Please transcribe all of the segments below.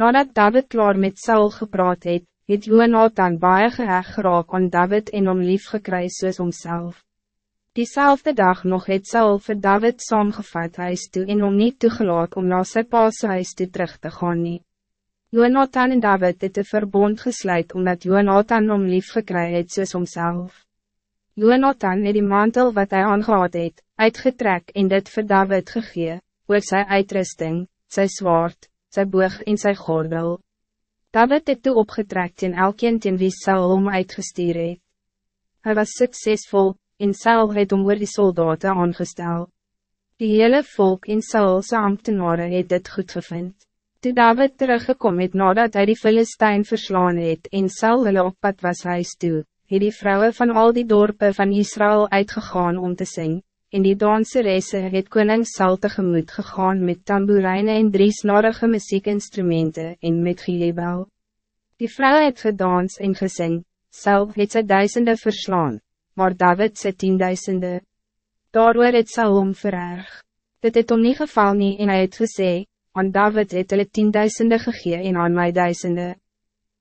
Nadat David klaar met Saul gepraat het, het Jonathan baie geheg geraak aan David en om lief gekry soos homself. Diezelfde dag nog het Saul vir David saamgevat huis toe en om niet toegelaat om na sy paase huis toe terug te gaan nie. Jonathan en David het een verbond gesluit omdat Jonathan om lief gekry het soos homself. Jonathan het die mantel wat hij aangehad het, uitgetrek en dit vir David gegee, oor sy uitrusting, sy zwaard, sy boog en sy gordel. David het toe opgetrek teen elkeen teen wie Saul om uitgestuur het. Hy was succesvol, en Saul het om oor die soldaten aangestel. Die hele volk in Saulse ambtenaren het dit goed gevind. Toe David teruggekom het nadat hij die Filistijn verslaan het en Saul hulle op pad was huis toe, het die vrouwen van al die dorpen van Israël uitgegaan om te zingen en die danseresse het koning Sal tegemoet gegaan met tamboerijnen en drie snorrige muziekinstrumenten en met gejebel. Die vrou het gedans en gesing, Sal het sy duisende verslaan, maar David sy tienduisende. Daardoor het Sal om vererg. Dit het om nie geval nie en hy het gesê, aan David het hulle tienduisende gegee en aan my duisende.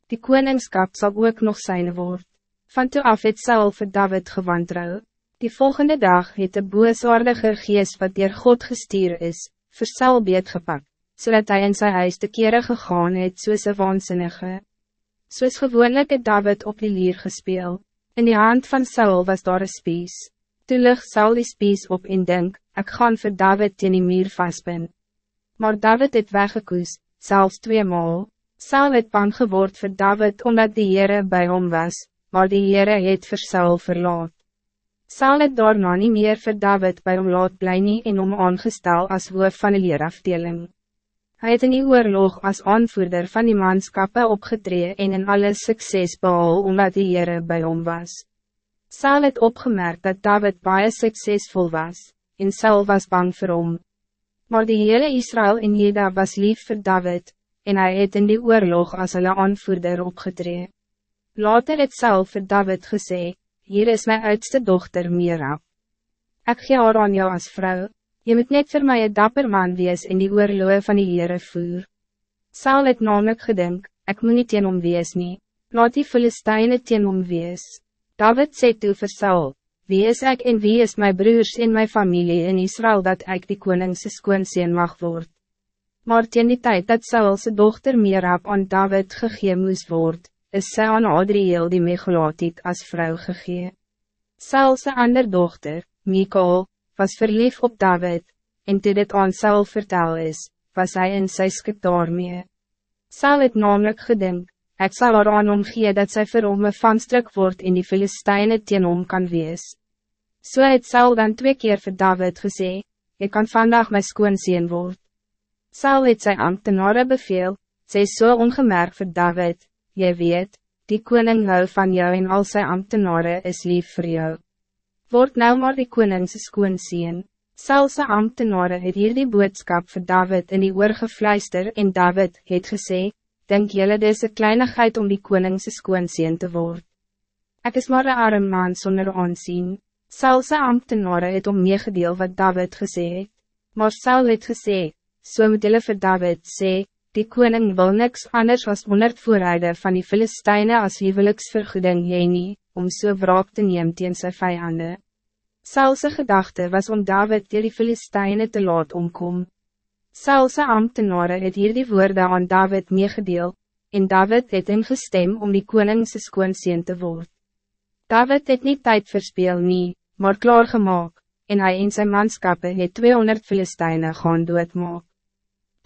Die koningskap zal ook nog zijn woord. Van toe af het Saul vir David gewantrouw. Die volgende dag het de booswaardige geest wat dier God gestuur is, vir Saul beetgepak, zodat hij in zijn huis te kere gegaan het soos een waansinnige. Soos gewoonlik het David op die lier gespeel, in die hand van Saul was daar een spies. Toe lig Saul die spies op en denk, ek gaan vir David teen die muur vastbin. Maar David het weggekoes, zelfs twee maal. Saul het bang geword vir David omdat die Heere bij hom was, maar die Heere het vir Saul verlaat. Saul het daarna nie meer vir David by hom laat bly nie en hom aangestel as hoof van die leerafdeling. Hy het in die oorlog as aanvoerder van die manskappe opgetree en in alles sukses behaal omdat die Heere by hom was. Saul het opgemerkt dat David baie succesvol was, en Saul was bang vir hom. Maar die hele Israël en Jeda was lief voor David, en hij het in die oorlog as hulle aanvoerder opgetree. Later het Saul vir David gezegd, hier is mijn oudste dochter Mira. Ik gee haar aan jou als vrouw, je moet net voor mij een dapper man wees in die oorloge van die Heere voer. Saul het namelijk gedink, ik moet niet teen om wees nie, laat die Philistijnen teen om wees. David sê toe vir Saul, wie is ik en wie is mijn broers en mijn familie in Israël dat ik die koningse skoonseen mag word. Maar teen die tijd dat Saulse dochter Mirab aan David gegee moes word, is sy aan Adriel die Megalotiek as vrou gegee. Saul sy ander dochter, Mikael, was verlief op David, en toe dit aan Saul vertel is, was hij in sy skip daarmee. Saul het namelijk gedink, ek sal haar aan omgee dat sy vir hom een vanstrik word en die Filisteine teen hom kan wees. So het Saul dan twee keer vir David gesê, ik kan vandaag my skoonseen word. Saul het sy ambtenare beveel, sê so ongemerk vir David, Jy weet, die koning hou van jou en al sy ambtenaren is lief voor jou. Word nou maar die koningse skoon sien. Selse ambtenaren het hier die boodskap vir David in die oor gefluister en David het gesê, Denk jylle dis een kleinigheid om die koningse skoon sien te word. Ek is maar een arm man sonder aansien. Selse ambtenaren het om meegedeel wat David gesê het. Maar Saul het gesê, so moet jylle vir David sê, die koning wil niks anders als honderd voorrijden van die Filistijnen als huweliksvergoeding nie, om so wraak te neem teen sy vijanden. Saulse gedachte was om David die, die Filistijnen te laat omkom. Saulse ambtenaren het hier die woorde aan David meegedeel, en David het hem gestem om die koningse skoonseen te word. David het niet tijd verspeel nie, maar klaargemaak, en hij in zijn manskappe het 200 Filistijnen gaan doodmaak.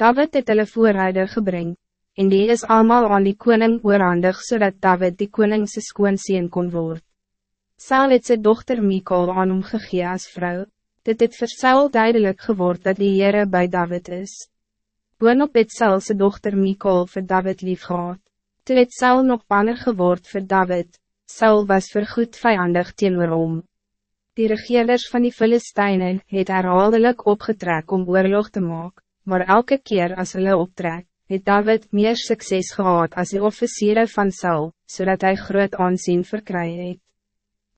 David het hulle voorrijder gebring, en die is allemaal aan die koning oorhandig, zodat David die koningse skoonseen kon word. Saul het sy dochter Mikal aan hom gegee as vrou, dit het vir Saul duidelijk geword dat die Heere bij David is. Boonop het Saul sy dochter Mikal vir David lief gehad. Toe het Saul nog banner geword vir David, Saul was vergoed vijandig teenoor hom. Die regeerders van die Filistijnen het herhaaldelijk opgetrek om oorlog te maken maar elke keer als hulle optrek, het David meer succes gehad als die officieren van Saul, zodat hij groot aanzien verkry het.